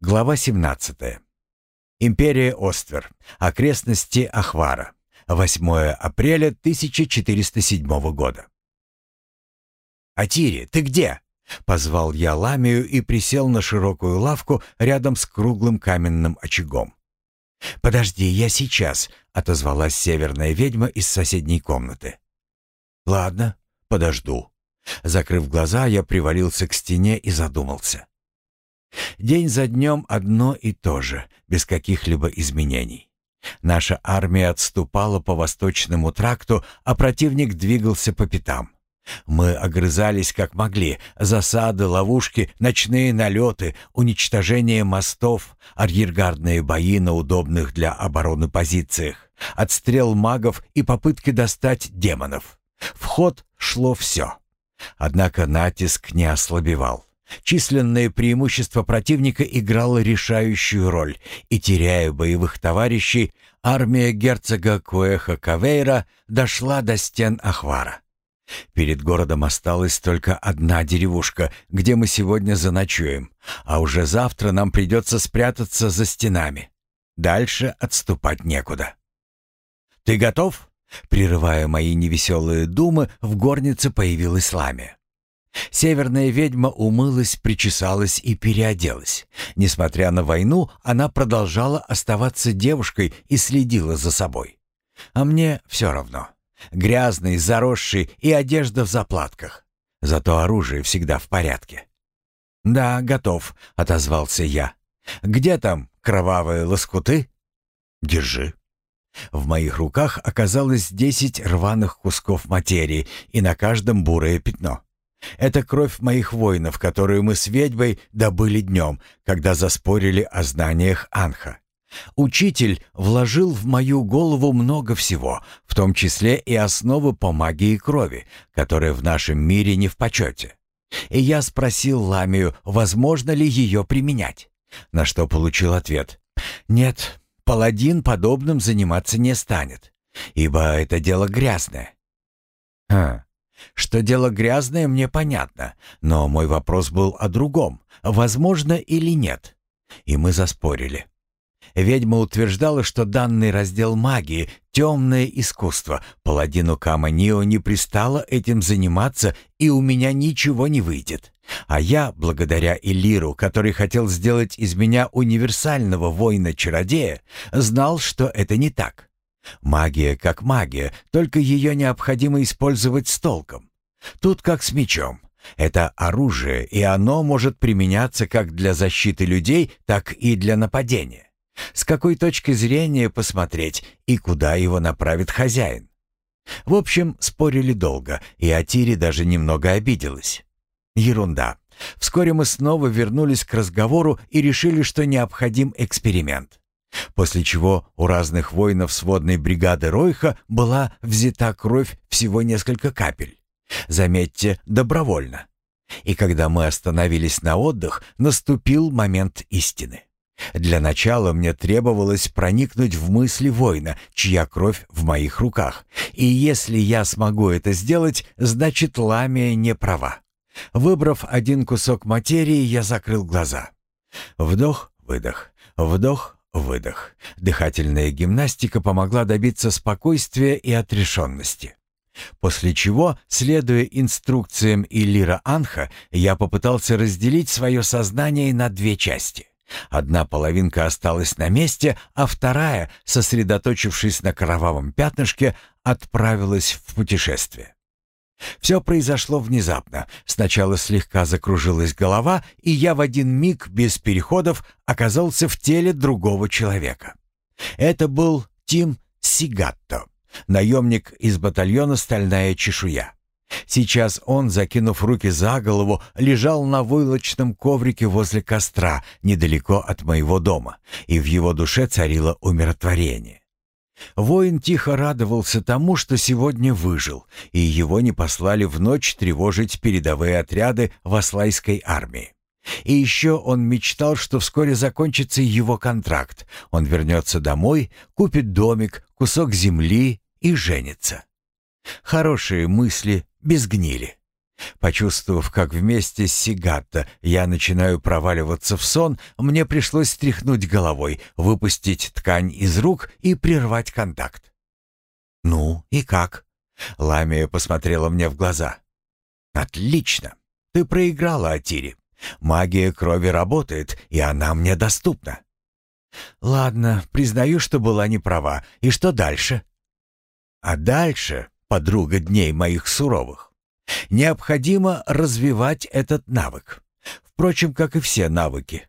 Глава 17. Империя Оствер. Окрестности Ахвара. 8 апреля 1407 года. «Атири, ты где?» — позвал я Ламию и присел на широкую лавку рядом с круглым каменным очагом. «Подожди, я сейчас», — отозвалась северная ведьма из соседней комнаты. «Ладно, подожду». Закрыв глаза, я привалился к стене и задумался. День за днем одно и то же, без каких-либо изменений. Наша армия отступала по восточному тракту, а противник двигался по пятам. Мы огрызались как могли. Засады, ловушки, ночные налеты, уничтожение мостов, арьергардные бои на удобных для обороны позициях, отстрел магов и попытки достать демонов. В ход шло все. Однако натиск не ослабевал. Численное преимущество противника играло решающую роль, и, теряя боевых товарищей, армия герцога Куэха Кавейра дошла до стен Ахвара. Перед городом осталась только одна деревушка, где мы сегодня заночуем, а уже завтра нам придется спрятаться за стенами. Дальше отступать некуда. «Ты готов?» Прерывая мои невеселые думы, в горнице появилась Ламия. Северная ведьма умылась, причесалась и переоделась. Несмотря на войну, она продолжала оставаться девушкой и следила за собой. А мне все равно. Грязный, заросший и одежда в заплатках. Зато оружие всегда в порядке. «Да, готов», — отозвался я. «Где там кровавые лоскуты?» «Держи». В моих руках оказалось десять рваных кусков материи, и на каждом бурое пятно. Это кровь моих воинов, которую мы с ведьмой добыли днем, когда заспорили о знаниях Анха. Учитель вложил в мою голову много всего, в том числе и основы по магии крови, которая в нашем мире не в почете. И я спросил Ламию, возможно ли ее применять, на что получил ответ. Нет, паладин подобным заниматься не станет, ибо это дело грязное. Хм, что дело грязное, мне понятно, но мой вопрос был о другом, возможно или нет. И мы заспорили. Ведьма утверждала, что данный раздел магии — темное искусство. Паладину Каманио не пристало этим заниматься, и у меня ничего не выйдет. А я, благодаря Элиру, который хотел сделать из меня универсального воина-чародея, знал, что это не так. Магия как магия, только ее необходимо использовать с толком. Тут как с мечом. Это оружие, и оно может применяться как для защиты людей, так и для нападения. С какой точки зрения посмотреть и куда его направит хозяин? В общем, спорили долго, и Атири даже немного обиделась. Ерунда. Вскоре мы снова вернулись к разговору и решили, что необходим эксперимент. После чего у разных воинов сводной бригады Ройха была взята кровь всего несколько капель. Заметьте, добровольно. И когда мы остановились на отдых, наступил момент истины. Для начала мне требовалось проникнуть в мысли воина, чья кровь в моих руках. И если я смогу это сделать, значит Ламия не права. Выбрав один кусок материи, я закрыл глаза. Вдох-выдох, вдох Выдох. Дыхательная гимнастика помогла добиться спокойствия и отрешенности. После чего, следуя инструкциям Иллира Анха, я попытался разделить свое сознание на две части. Одна половинка осталась на месте, а вторая, сосредоточившись на кровавом пятнышке, отправилась в путешествие. Все произошло внезапно. Сначала слегка закружилась голова, и я в один миг без переходов оказался в теле другого человека. Это был Тим Сигатто, наемник из батальона «Стальная чешуя». Сейчас он, закинув руки за голову, лежал на войлочном коврике возле костра, недалеко от моего дома, и в его душе царило умиротворение. Воин тихо радовался тому, что сегодня выжил, и его не послали в ночь тревожить передовые отряды Васлайской армии. И еще он мечтал, что вскоре закончится его контракт. Он вернется домой, купит домик, кусок земли и женится. Хорошие мысли без гнили. Почувствовав, как вместе с Сигатто я начинаю проваливаться в сон, мне пришлось стряхнуть головой, выпустить ткань из рук и прервать контакт. «Ну и как?» Ламия посмотрела мне в глаза. «Отлично. Ты проиграла, Атири. Магия крови работает, и она мне доступна». «Ладно, признаю, что была не права. И что дальше?» «А дальше, подруга дней моих суровых, необходимо развивать этот навык. Впрочем, как и все навыки.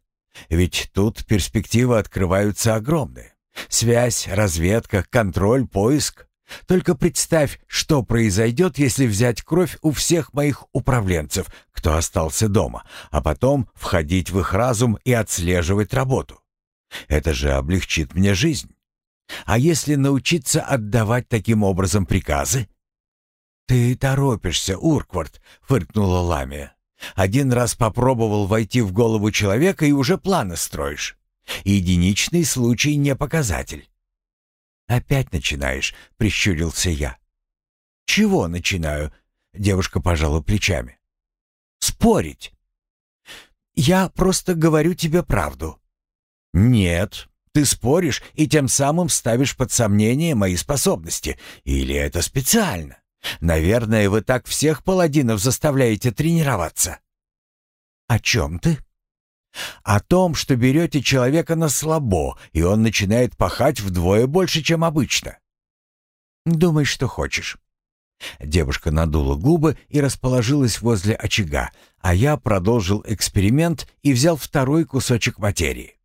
Ведь тут перспективы открываются огромные. Связь, разведка, контроль, поиск. Только представь, что произойдет, если взять кровь у всех моих управленцев, кто остался дома, а потом входить в их разум и отслеживать работу. Это же облегчит мне жизнь. А если научиться отдавать таким образом приказы? «Ты торопишься, Урквард», — фыркнула Ламия. «Один раз попробовал войти в голову человека и уже планы строишь. Единичный случай не показатель. «Опять начинаешь», — прищурился я. «Чего начинаю?» — девушка пожала плечами. «Спорить». «Я просто говорю тебе правду». «Нет, ты споришь и тем самым ставишь под сомнение мои способности. Или это специально? Наверное, вы так всех паладинов заставляете тренироваться». «О чем ты?» О том, что берете человека на слабо, и он начинает пахать вдвое больше, чем обычно. Думай, что хочешь. Девушка надула губы и расположилась возле очага, а я продолжил эксперимент и взял второй кусочек материи.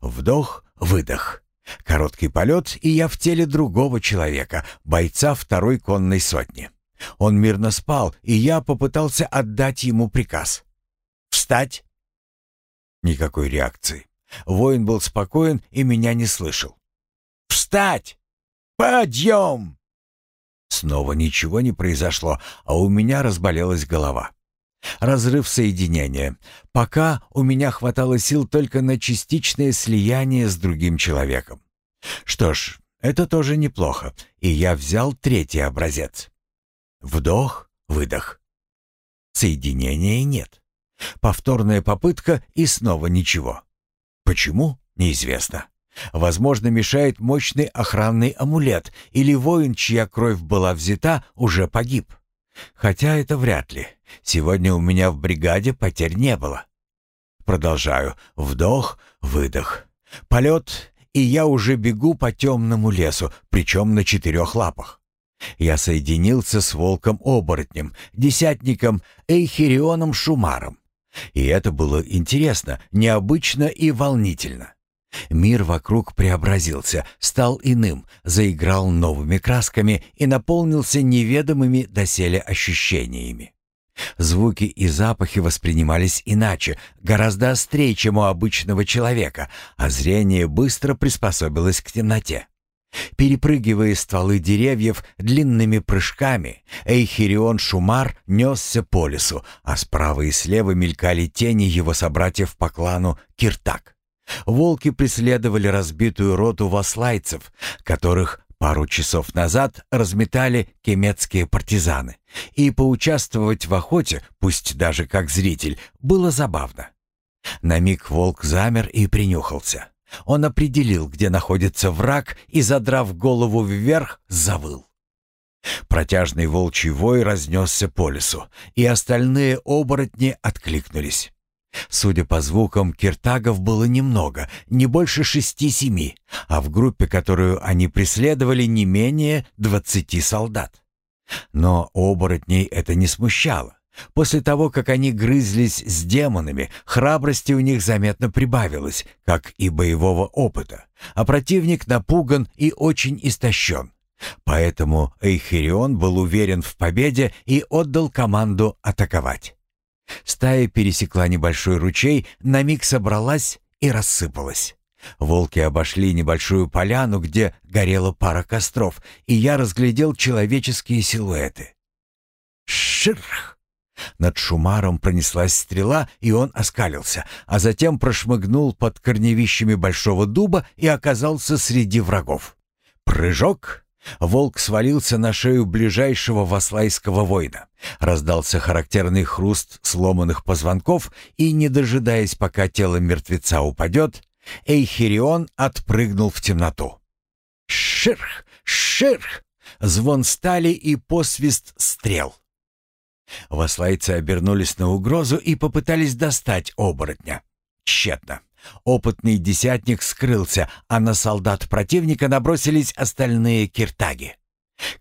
Вдох, выдох. Короткий полет, и я в теле другого человека, бойца второй конной сотни. Он мирно спал, и я попытался отдать ему приказ. «Встать!» Никакой реакции. Воин был спокоен и меня не слышал. «Встать! Подъем!» Снова ничего не произошло, а у меня разболелась голова. Разрыв соединения. Пока у меня хватало сил только на частичное слияние с другим человеком. Что ж, это тоже неплохо, и я взял третий образец. Вдох, выдох. Соединения нет. Повторная попытка и снова ничего. Почему? Неизвестно. Возможно, мешает мощный охранный амулет, или воин, чья кровь была взята, уже погиб. Хотя это вряд ли. Сегодня у меня в бригаде потерь не было. Продолжаю. Вдох, выдох. Полет, и я уже бегу по темному лесу, причем на четырех лапах. Я соединился с волком-оборотнем, десятником Эйхирионом Шумаром. И это было интересно, необычно и волнительно. Мир вокруг преобразился, стал иным, заиграл новыми красками и наполнился неведомыми доселе ощущениями. Звуки и запахи воспринимались иначе, гораздо острее, чем у обычного человека, а зрение быстро приспособилось к темноте. Перепрыгивая стволы деревьев длинными прыжками, Эйхирион Шумар несся по лесу, а справа и слева мелькали тени его собратьев по клану Киртак. Волки преследовали разбитую роту васлайцев, которых пару часов назад разметали кемецкие партизаны. И поучаствовать в охоте, пусть даже как зритель, было забавно. На миг волк замер и принюхался. Он определил, где находится враг, и, задрав голову вверх, завыл. Протяжный волчий вой разнесся по лесу, и остальные оборотни откликнулись. Судя по звукам, киртагов было немного, не больше шести-семи, а в группе, которую они преследовали, не менее двадцати солдат. Но оборотней это не смущало. После того, как они грызлись с демонами, храбрости у них заметно прибавилось, как и боевого опыта, а противник напуган и очень истощен. Поэтому Эйхирион был уверен в победе и отдал команду атаковать. Стая пересекла небольшой ручей, на миг собралась и рассыпалась. Волки обошли небольшую поляну, где горела пара костров, и я разглядел человеческие силуэты. Ширх! Над Шумаром пронеслась стрела, и он оскалился, а затем прошмыгнул под корневищами большого дуба и оказался среди врагов. Прыжок, Волк свалился на шею ближайшего васлайского воина. Раздался характерный хруст сломанных позвонков, и, не дожидаясь, пока тело мертвеца упадет, Эйхирион отпрыгнул в темноту. «Ширх! Ширх!» Звон стали и посвист стрел. Васлайцы обернулись на угрозу и попытались достать оборотня. Тщетно. Опытный десятник скрылся, а на солдат противника набросились остальные киртаги.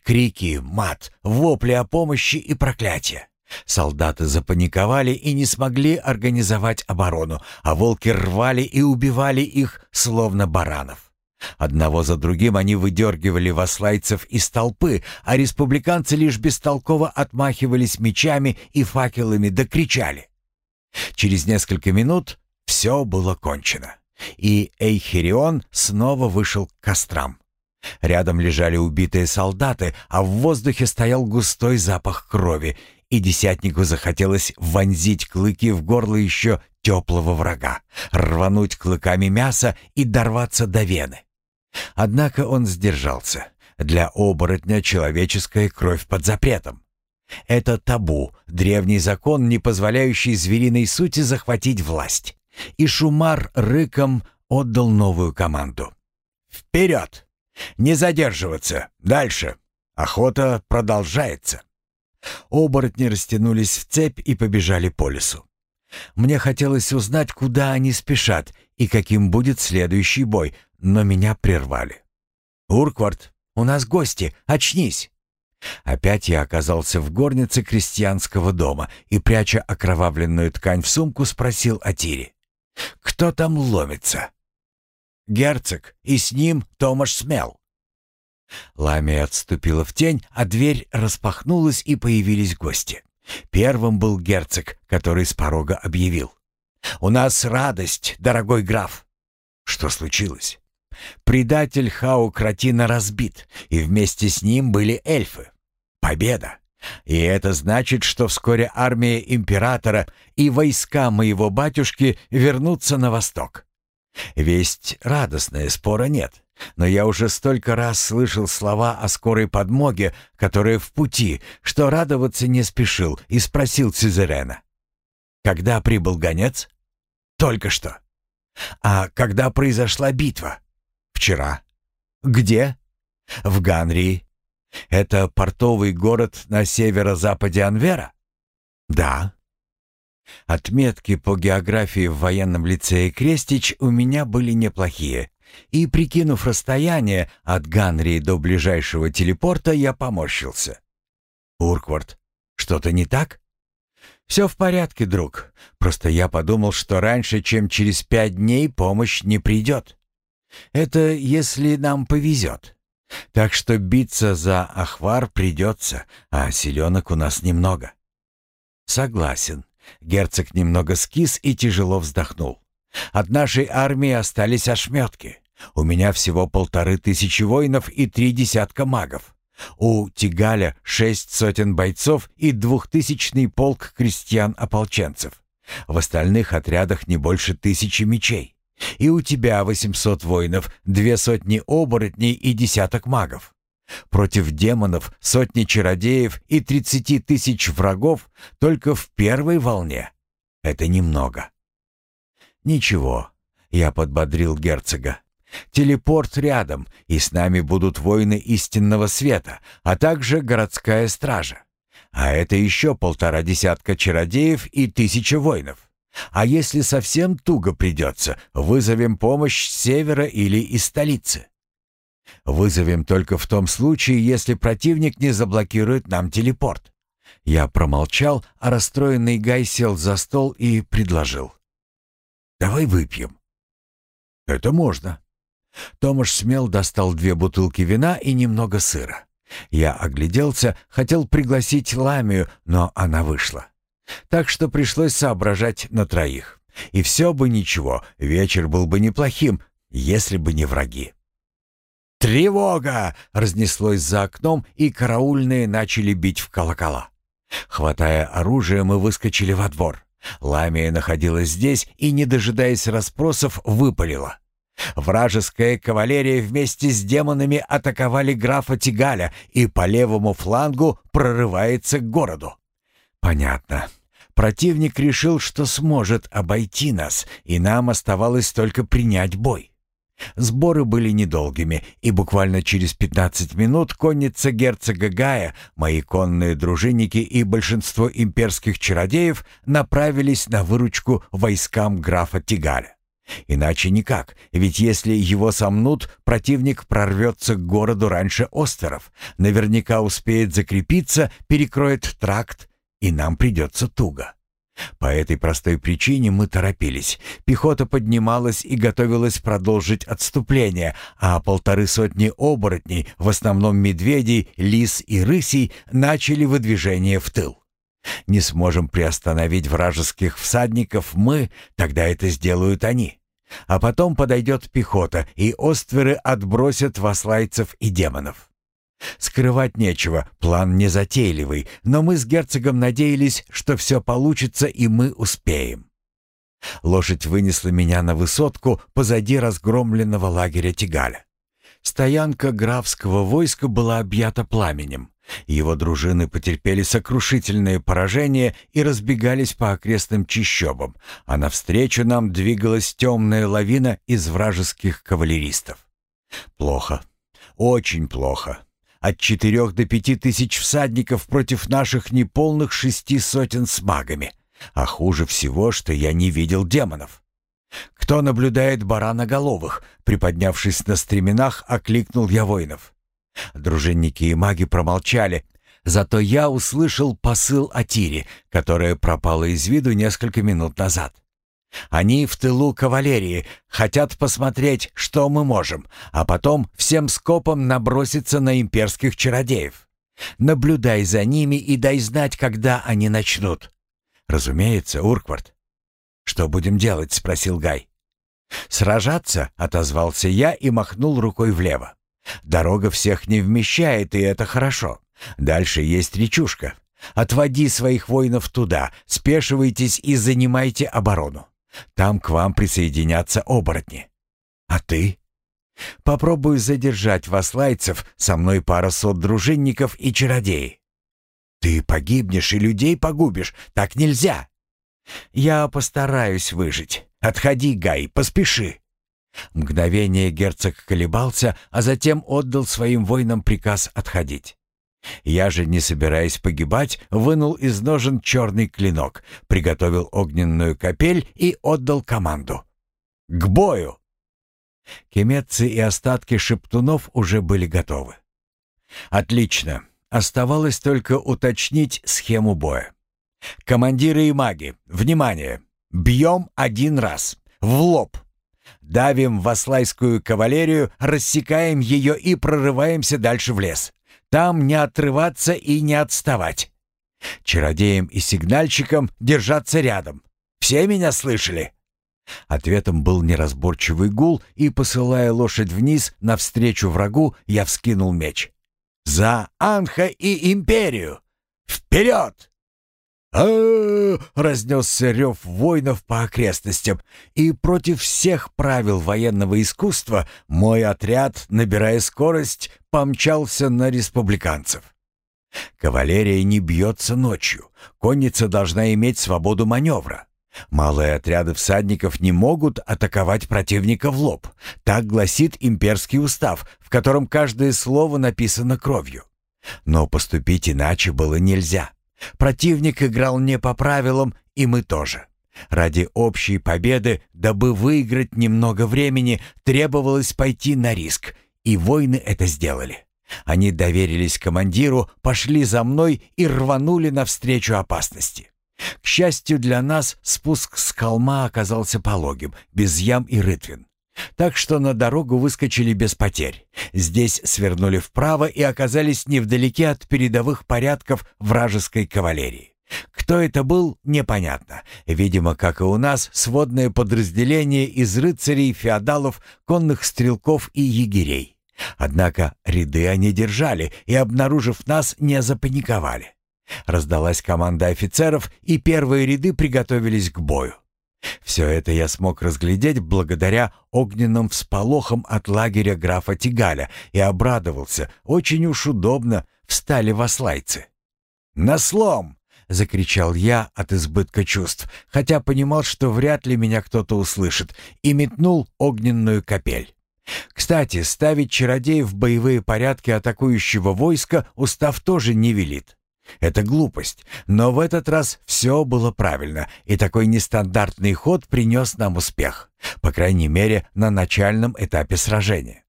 Крики, мат, вопли о помощи и проклятия. Солдаты запаниковали и не смогли организовать оборону, а волки рвали и убивали их, словно баранов. Одного за другим они выдергивали васлайцев из толпы, а республиканцы лишь бестолково отмахивались мечами и факелами да кричали. Через несколько минут все было кончено, и Эйхерион снова вышел к кострам. Рядом лежали убитые солдаты, а в воздухе стоял густой запах крови, и десятнику захотелось вонзить клыки в горло еще теплого врага, рвануть клыками мясо и дорваться до вены. Однако он сдержался. Для оборотня человеческая кровь под запретом. Это табу, древний закон, не позволяющий звериной сути захватить власть и Шумар рыком отдал новую команду. «Вперед! Не задерживаться! Дальше! Охота продолжается!» Оборотни растянулись в цепь и побежали по лесу. Мне хотелось узнать, куда они спешат и каким будет следующий бой, но меня прервали. «Урквард, у нас гости, очнись!» Опять я оказался в горнице крестьянского дома и, пряча окровавленную ткань в сумку, спросил о Тире. Кто там ломится? Герцог, и с ним Томаш Смел. Ламия отступила в тень, а дверь распахнулась, и появились гости. Первым был герцог, который с порога объявил. «У нас радость, дорогой граф!» Что случилось? Предатель Хау Кратина разбит, и вместе с ним были эльфы. Победа! И это значит, что вскоре армия императора и войска моего батюшки вернутся на восток. Весть радостная, спора нет. Но я уже столько раз слышал слова о скорой подмоге, которая в пути, что радоваться не спешил и спросил Цезарена. Когда прибыл гонец? Только что. А когда произошла битва? Вчера. Где? В Ганрии. Это портовый город на северо-западе Анвера? Да. Отметки по географии в военном лицее Крестич у меня были неплохие. И, прикинув расстояние от Ганрии до ближайшего телепорта, я поморщился. «Урквард, что-то не так?» «Все в порядке, друг. Просто я подумал, что раньше, чем через пять дней, помощь не придет. Это если нам повезет. Так что биться за Ахвар придется, а селенок у нас немного. Согласен. Герцог немного скис и тяжело вздохнул. От нашей армии остались ошметки. У меня всего полторы тысячи воинов и три десятка магов. У Тигаля шесть сотен бойцов и двухтысячный полк крестьян-ополченцев. В остальных отрядах не больше тысячи мечей. И у тебя восемьсот воинов, две сотни оборотней и десяток магов. Против демонов, сотни чародеев и тридцати тысяч врагов только в первой волне. Это немного. Ничего, я подбодрил герцога. Телепорт рядом, и с нами будут воины истинного света, а также городская стража. А это еще полтора десятка чародеев и тысяча воинов. А если совсем туго придется, вызовем помощь с севера или из столицы. Вызовем только в том случае, если противник не заблокирует нам телепорт. Я промолчал, а расстроенный Гай сел за стол и предложил. «Давай выпьем». «Это можно». Томаш смел достал две бутылки вина и немного сыра. Я огляделся, хотел пригласить Ламию, но она вышла. Так что пришлось соображать на троих. И все бы ничего, вечер был бы неплохим, если бы не враги. «Тревога!» — разнеслось за окном, и караульные начали бить в колокола. Хватая оружие, мы выскочили во двор. Ламия находилась здесь и, не дожидаясь расспросов, выпалила. Вражеская кавалерия вместе с демонами атаковали графа Тигаля и по левому флангу прорывается к городу. Понятно. Противник решил, что сможет обойти нас, и нам оставалось только принять бой. Сборы были недолгими, и буквально через 15 минут конница герцога Гая, мои конные дружинники и большинство имперских чародеев направились на выручку войскам графа Тигаля. Иначе никак, ведь если его сомнут, противник прорвется к городу раньше Остеров, наверняка успеет закрепиться, перекроет тракт, и нам придется туго. По этой простой причине мы торопились. Пехота поднималась и готовилась продолжить отступление, а полторы сотни оборотней, в основном медведей, лис и рысей, начали выдвижение в тыл. Не сможем приостановить вражеских всадников мы, тогда это сделают они. А потом подойдет пехота, и остверы отбросят васлайцев и демонов. Скрывать нечего, план незатейливый, но мы с герцогом надеялись, что все получится и мы успеем. Лошадь вынесла меня на высотку позади разгромленного лагеря Тигаля. Стоянка графского войска была объята пламенем. Его дружины потерпели сокрушительное поражение и разбегались по окрестным чащобам, а навстречу нам двигалась темная лавина из вражеских кавалеристов. Плохо, очень плохо. От четырех до пяти тысяч всадников против наших неполных шести сотен с магами. А хуже всего, что я не видел демонов. «Кто наблюдает бараноголовых?» Приподнявшись на стременах, окликнул я воинов. Дружинники и маги промолчали, зато я услышал посыл о Тире, которая пропала из виду несколько минут назад. Они в тылу кавалерии, хотят посмотреть, что мы можем, а потом всем скопом наброситься на имперских чародеев. Наблюдай за ними и дай знать, когда они начнут. Разумеется, Урквард. Что будем делать? спросил Гай. Сражаться, отозвался я и махнул рукой влево. Дорога всех не вмещает, и это хорошо. Дальше есть речушка. Отводи своих воинов туда, спешивайтесь и занимайте оборону. Там к вам присоединятся оборотни. А ты? Попробую задержать вас, лайцев, со мной пара сот дружинников и чародеи. Ты погибнешь и людей погубишь, так нельзя. Я постараюсь выжить. Отходи, Гай, поспеши. Мгновение герцог колебался, а затем отдал своим воинам приказ отходить. Я же, не собираясь погибать, вынул из ножен черный клинок, приготовил огненную капель и отдал команду. «К бою!» Кеметцы и остатки шептунов уже были готовы. «Отлично. Оставалось только уточнить схему боя. Командиры и маги, внимание! Бьем один раз. В лоб!» Давим в кавалерию, рассекаем ее и прорываемся дальше в лес. Там не отрываться и не отставать. Чародеям и сигнальщикам держаться рядом. Все меня слышали?» Ответом был неразборчивый гул, и, посылая лошадь вниз, навстречу врагу, я вскинул меч. «За Анха и Империю! Вперед!» А разнесся рев воинов по окрестностям, и против всех правил военного искусства мой отряд, набирая скорость, помчался на республиканцев. Кавалерия не бьется ночью, конница должна иметь свободу маневра. Малые отряды всадников не могут атаковать противника в лоб. Так гласит имперский устав, в котором каждое слово написано кровью. Но поступить иначе было нельзя. Противник играл не по правилам, и мы тоже. Ради общей победы, дабы выиграть немного времени, требовалось пойти на риск, и воины это сделали. Они доверились командиру, пошли за мной и рванули навстречу опасности. К счастью для нас, спуск с холма оказался пологим, без ям и рытвин. Так что на дорогу выскочили без потерь. Здесь свернули вправо и оказались невдалеке от передовых порядков вражеской кавалерии. Кто это был, непонятно. Видимо, как и у нас, сводное подразделение из рыцарей, феодалов, конных стрелков и егерей. Однако ряды они держали и, обнаружив нас, не запаниковали. Раздалась команда офицеров, и первые ряды приготовились к бою. Все это я смог разглядеть благодаря огненным всполохам от лагеря графа Тигаля и обрадовался. Очень уж удобно встали васлайцы. «На слом!» — закричал я от избытка чувств, хотя понимал, что вряд ли меня кто-то услышит, и метнул огненную капель. Кстати, ставить чародеев в боевые порядки атакующего войска устав тоже не велит. Это глупость, но в этот раз все было правильно, и такой нестандартный ход принес нам успех, по крайней мере, на начальном этапе сражения.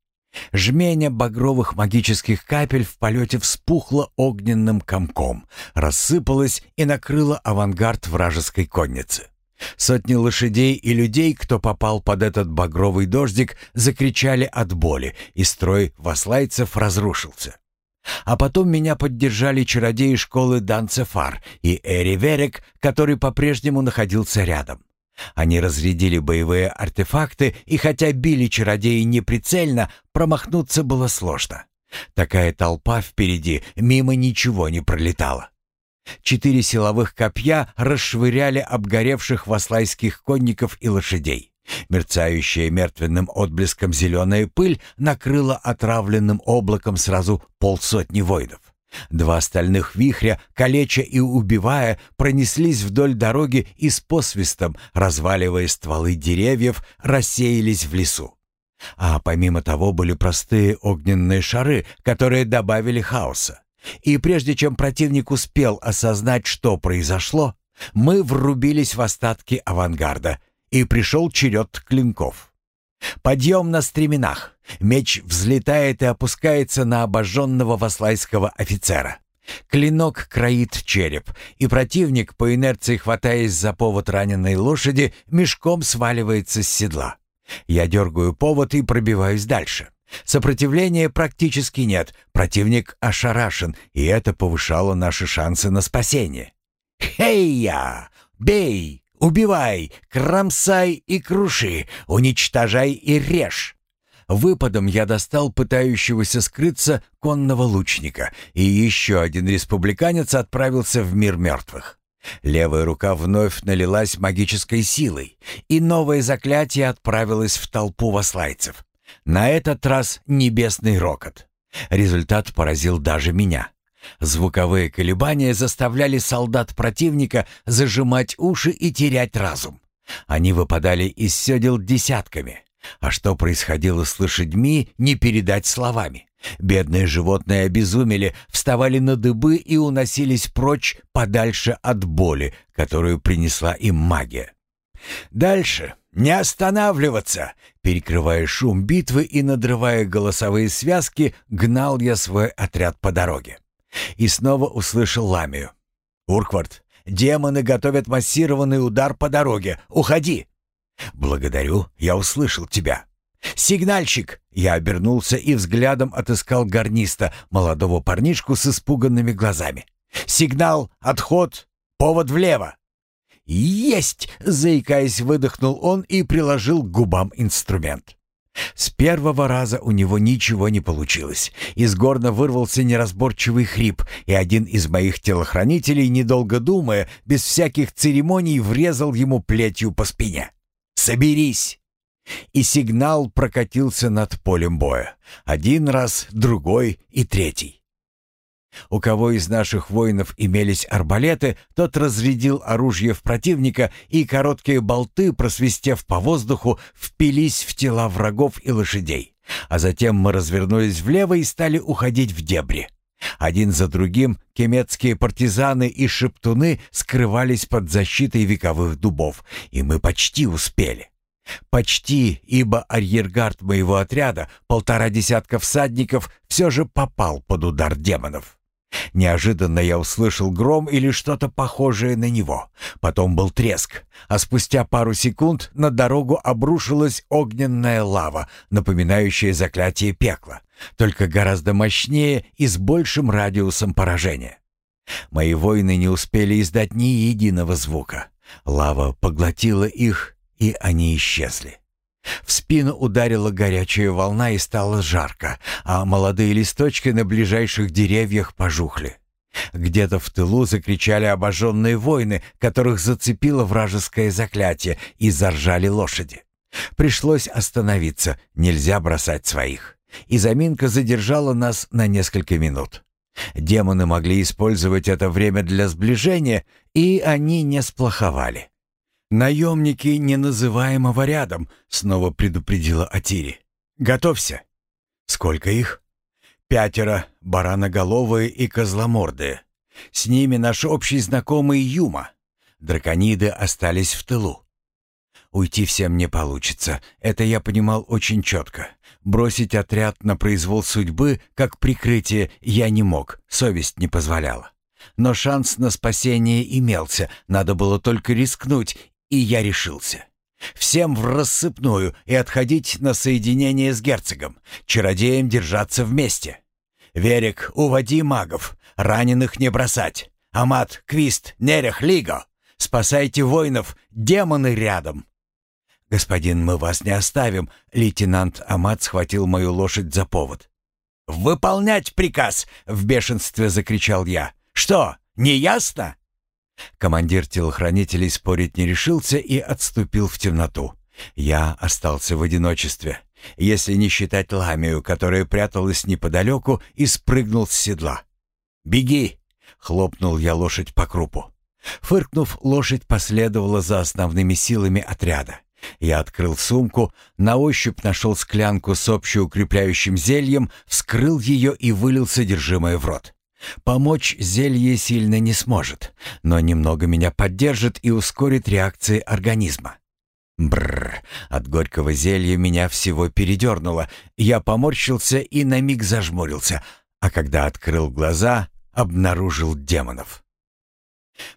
Жменя багровых магических капель в полете вспухла огненным комком, рассыпалась и накрыла авангард вражеской конницы. Сотни лошадей и людей, кто попал под этот багровый дождик, закричали от боли, и строй васлайцев разрушился. А потом меня поддержали чародеи школы Данцефар и Эри Верек, который по-прежнему находился рядом. Они разрядили боевые артефакты, и хотя били чародеи неприцельно, промахнуться было сложно. Такая толпа впереди, мимо ничего не пролетала. Четыре силовых копья расшвыряли обгоревших васлайских конников и лошадей. Мерцающая мертвенным отблеском зеленая пыль накрыла отравленным облаком сразу полсотни воинов. Два остальных вихря, калеча и убивая, пронеслись вдоль дороги и с посвистом, разваливая стволы деревьев, рассеялись в лесу. А помимо того были простые огненные шары, которые добавили хаоса. И прежде чем противник успел осознать, что произошло, мы врубились в остатки авангарда, и пришел черед клинков. Подъем на стременах. Меч взлетает и опускается на обожженного васлайского офицера. Клинок кроит череп, и противник, по инерции хватаясь за повод раненой лошади, мешком сваливается с седла. Я дергаю повод и пробиваюсь дальше. Сопротивления практически нет, противник ошарашен, и это повышало наши шансы на спасение. «Хей-я! Бей! Убивай, кромсай и круши, уничтожай и режь. Выпадом я достал пытающегося скрыться конного лучника, и еще один республиканец отправился в мир мертвых. Левая рука вновь налилась магической силой, и новое заклятие отправилось в толпу васлайцев. На этот раз небесный рокот. Результат поразил даже меня. Звуковые колебания заставляли солдат противника зажимать уши и терять разум. Они выпадали из седел десятками. А что происходило с лошадьми, не передать словами. Бедные животные обезумели, вставали на дыбы и уносились прочь подальше от боли, которую принесла им магия. Дальше не останавливаться, перекрывая шум битвы и надрывая голосовые связки, гнал я свой отряд по дороге. И снова услышал Ламию. «Урквард, демоны готовят массированный удар по дороге. Уходи!» «Благодарю, я услышал тебя». «Сигнальщик!» Я обернулся и взглядом отыскал гарниста, молодого парнишку с испуганными глазами. «Сигнал! Отход! Повод влево!» «Есть!» — заикаясь, выдохнул он и приложил к губам инструмент. С первого раза у него ничего не получилось. Из горна вырвался неразборчивый хрип, и один из моих телохранителей, недолго думая, без всяких церемоний врезал ему плетью по спине. «Соберись!» И сигнал прокатился над полем боя. Один раз, другой и третий. У кого из наших воинов имелись арбалеты, тот разрядил оружие в противника, и короткие болты, просвистев по воздуху, впились в тела врагов и лошадей. А затем мы развернулись влево и стали уходить в дебри. Один за другим кемецкие партизаны и шептуны скрывались под защитой вековых дубов, и мы почти успели. Почти, ибо арьергард моего отряда, полтора десятка всадников, все же попал под удар демонов. Неожиданно я услышал гром или что-то похожее на него. Потом был треск, а спустя пару секунд на дорогу обрушилась огненная лава, напоминающая заклятие пекла, только гораздо мощнее и с большим радиусом поражения. Мои воины не успели издать ни единого звука. Лава поглотила их, и они исчезли. В спину ударила горячая волна и стало жарко, а молодые листочки на ближайших деревьях пожухли. Где-то в тылу закричали обожженные воины, которых зацепило вражеское заклятие, и заржали лошади. Пришлось остановиться, нельзя бросать своих. И заминка задержала нас на несколько минут. Демоны могли использовать это время для сближения, и они не сплоховали. «Наемники неназываемого рядом», — снова предупредила Атири. «Готовься». «Сколько их?» «Пятеро, бараноголовые и козломордые. С ними наш общий знакомый Юма. Дракониды остались в тылу. Уйти всем не получится, это я понимал очень четко. Бросить отряд на произвол судьбы, как прикрытие, я не мог, совесть не позволяла. Но шанс на спасение имелся, надо было только рискнуть, и я решился. Всем в рассыпную и отходить на соединение с герцогом, чародеям держаться вместе. Верик, уводи магов, раненых не бросать. Амат, Квист, Нерех, Лиго, спасайте воинов, демоны рядом. «Господин, мы вас не оставим!» Лейтенант Амат схватил мою лошадь за повод. «Выполнять приказ!» — в бешенстве закричал я. «Что, не ясно?» Командир телохранителей спорить не решился и отступил в темноту. Я остался в одиночестве, если не считать ламию, которая пряталась неподалеку и спрыгнул с седла. «Беги!» — хлопнул я лошадь по крупу. Фыркнув, лошадь последовала за основными силами отряда. Я открыл сумку, на ощупь нашел склянку с общеукрепляющим зельем, вскрыл ее и вылил содержимое в рот. Помочь зелье сильно не сможет, но немного меня поддержит и ускорит реакции организма. Бррр, от горького зелья меня всего передернуло. Я поморщился и на миг зажмурился, а когда открыл глаза, обнаружил демонов.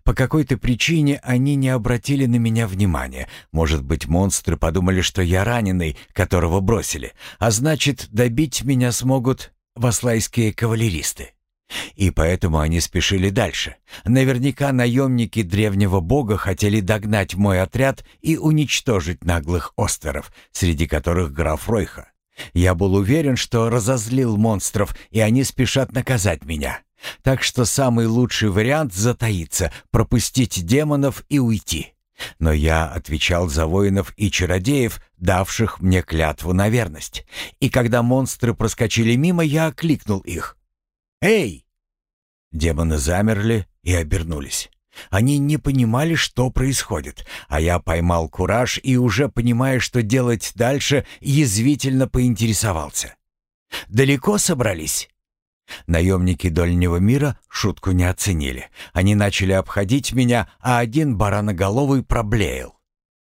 По какой-то причине они не обратили на меня внимания. Может быть, монстры подумали, что я раненый, которого бросили, а значит, добить меня смогут васлайские кавалеристы. И поэтому они спешили дальше. Наверняка наемники древнего бога хотели догнать мой отряд и уничтожить наглых остеров, среди которых граф Ройха. Я был уверен, что разозлил монстров, и они спешат наказать меня. Так что самый лучший вариант — затаиться, пропустить демонов и уйти. Но я отвечал за воинов и чародеев, давших мне клятву на верность. И когда монстры проскочили мимо, я окликнул их. «Эй!» Демоны замерли и обернулись. Они не понимали, что происходит, а я поймал кураж и, уже понимая, что делать дальше, язвительно поинтересовался. «Далеко собрались?» Наемники Дольнего мира шутку не оценили. Они начали обходить меня, а один бараноголовый проблеял.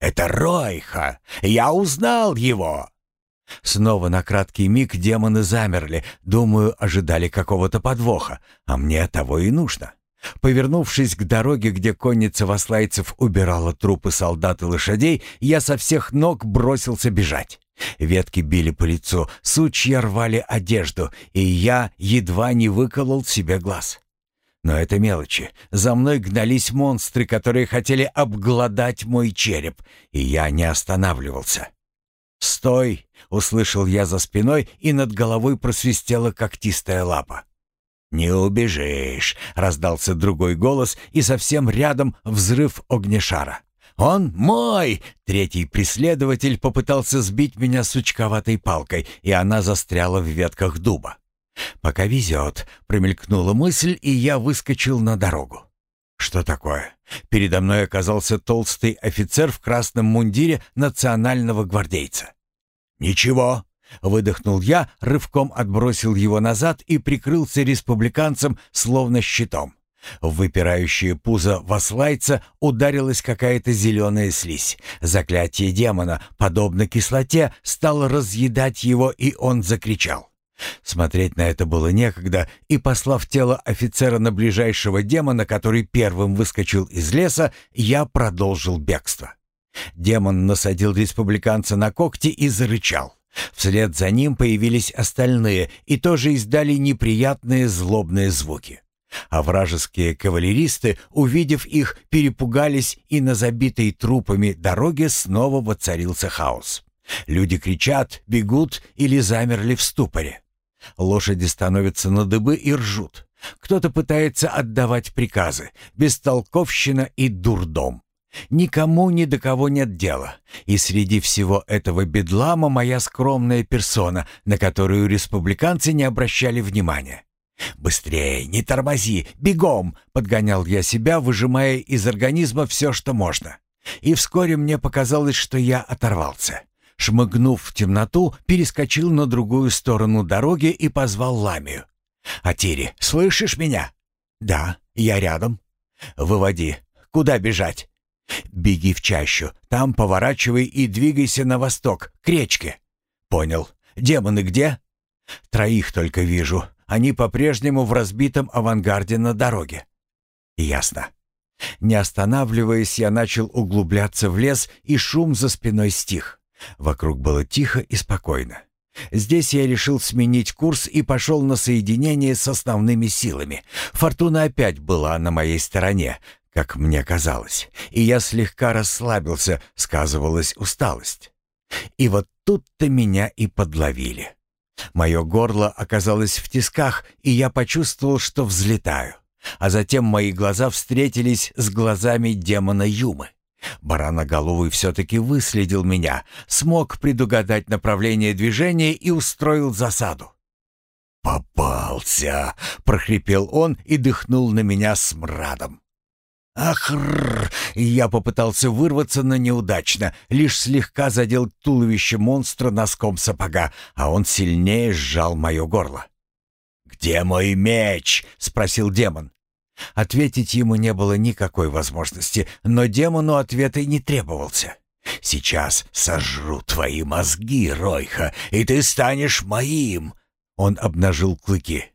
«Это Ройха! Я узнал его!» Снова на краткий миг демоны замерли, думаю, ожидали какого-то подвоха, а мне того и нужно. Повернувшись к дороге, где конница васлайцев убирала трупы солдат и лошадей, я со всех ног бросился бежать. Ветки били по лицу, сучья рвали одежду, и я едва не выколол себе глаз. Но это мелочи. За мной гнались монстры, которые хотели обглодать мой череп, и я не останавливался. «Стой!» — услышал я за спиной, и над головой просвистела когтистая лапа. «Не убежишь!» — раздался другой голос, и совсем рядом взрыв огнешара. «Он мой!» Третий преследователь попытался сбить меня сучковатой палкой, и она застряла в ветках дуба. «Пока везет», — промелькнула мысль, и я выскочил на дорогу. Что такое? Передо мной оказался толстый офицер в красном мундире национального гвардейца. «Ничего», — выдохнул я, рывком отбросил его назад и прикрылся республиканцем словно щитом. В выпирающее пузо васлайца ударилась какая-то зеленая слизь. Заклятие демона, подобно кислоте, стало разъедать его, и он закричал. Смотреть на это было некогда, и, послав тело офицера на ближайшего демона, который первым выскочил из леса, я продолжил бегство. Демон насадил республиканца на когти и зарычал. Вслед за ним появились остальные и тоже издали неприятные злобные звуки. А вражеские кавалеристы, увидев их, перепугались, и на забитой трупами дороге снова воцарился хаос. Люди кричат, бегут или замерли в ступоре. Лошади становятся на дыбы и ржут. Кто-то пытается отдавать приказы, бестолковщина и дурдом. Никому ни до кого нет дела. И среди всего этого бедлама моя скромная персона, на которую республиканцы не обращали внимания. «Быстрее, не тормози, бегом!» — подгонял я себя, выжимая из организма все, что можно. И вскоре мне показалось, что я оторвался. Шмыгнув в темноту, перескочил на другую сторону дороги и позвал Ламию. «Атири, слышишь меня?» «Да, я рядом». «Выводи. Куда бежать?» «Беги в чащу, там поворачивай и двигайся на восток, к речке». «Понял. Демоны где?» «Троих только вижу. Они по-прежнему в разбитом авангарде на дороге». «Ясно». Не останавливаясь, я начал углубляться в лес, и шум за спиной стих. Вокруг было тихо и спокойно. Здесь я решил сменить курс и пошел на соединение с основными силами. Фортуна опять была на моей стороне, как мне казалось, и я слегка расслабился, сказывалась усталость. И вот тут-то меня и подловили. Мое горло оказалось в тисках, и я почувствовал, что взлетаю. А затем мои глаза встретились с глазами демона Юмы. Бараноголовый все-таки выследил меня, смог предугадать направление движения и устроил засаду. «Попался!» — прохрипел он и дыхнул на меня смрадом. «Ахррр!» Я попытался вырваться, но неудачно, лишь слегка задел туловище монстра носком сапога, а он сильнее сжал мое горло. «Где мой меч?» — спросил демон. Ответить ему не было никакой возможности, но демону ответа и не требовался. «Сейчас сожру твои мозги, Ройха, и ты станешь моим!» Он обнажил клыки.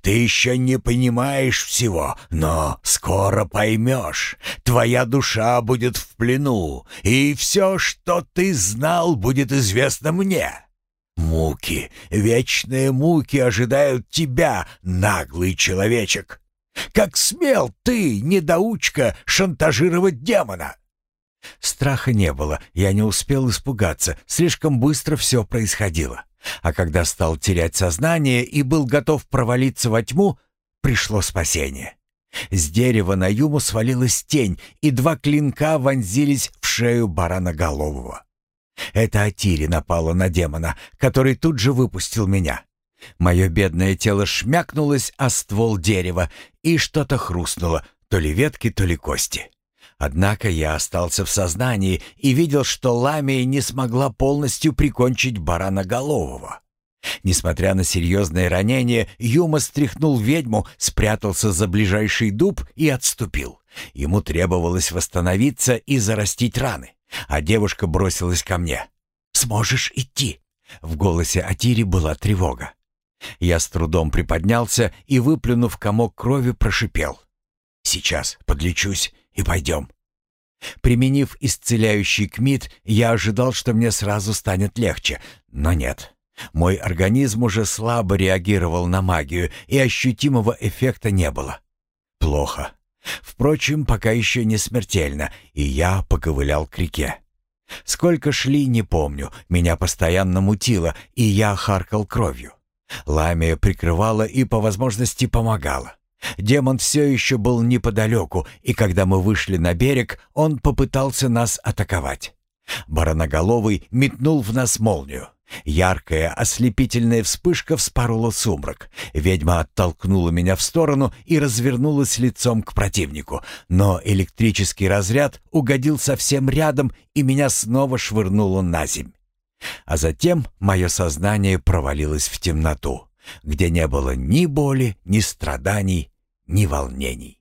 «Ты еще не понимаешь всего, но скоро поймешь. Твоя душа будет в плену, и все, что ты знал, будет известно мне. Муки, вечные муки ожидают тебя, наглый человечек!» Как смел ты, недоучка, шантажировать демона?» Страха не было, я не успел испугаться, слишком быстро все происходило. А когда стал терять сознание и был готов провалиться во тьму, пришло спасение. С дерева на юму свалилась тень, и два клинка вонзились в шею бараноголового. Это Атири напала на демона, который тут же выпустил меня. Мое бедное тело шмякнулось о ствол дерева, и что-то хрустнуло, то ли ветки, то ли кости. Однако я остался в сознании и видел, что ламия не смогла полностью прикончить бараноголового. Несмотря на серьезное ранение, Юма стряхнул ведьму, спрятался за ближайший дуб и отступил. Ему требовалось восстановиться и зарастить раны, а девушка бросилась ко мне. «Сможешь идти?» В голосе Атири была тревога. Я с трудом приподнялся и, выплюнув комок крови, прошипел. «Сейчас подлечусь и пойдем». Применив исцеляющий кмит, я ожидал, что мне сразу станет легче, но нет. Мой организм уже слабо реагировал на магию, и ощутимого эффекта не было. Плохо. Впрочем, пока еще не смертельно, и я поковылял к реке. Сколько шли, не помню, меня постоянно мутило, и я харкал кровью. Ламия прикрывала и по возможности помогала. Демон все еще был неподалеку, и когда мы вышли на берег, он попытался нас атаковать. Бароноголовый метнул в нас молнию. Яркая, ослепительная вспышка вспорола сумрак. Ведьма оттолкнула меня в сторону и развернулась лицом к противнику. Но электрический разряд угодил совсем рядом, и меня снова швырнуло на земь. А затем мое сознание провалилось в темноту, где не было ни боли, ни страданий, ни волнений.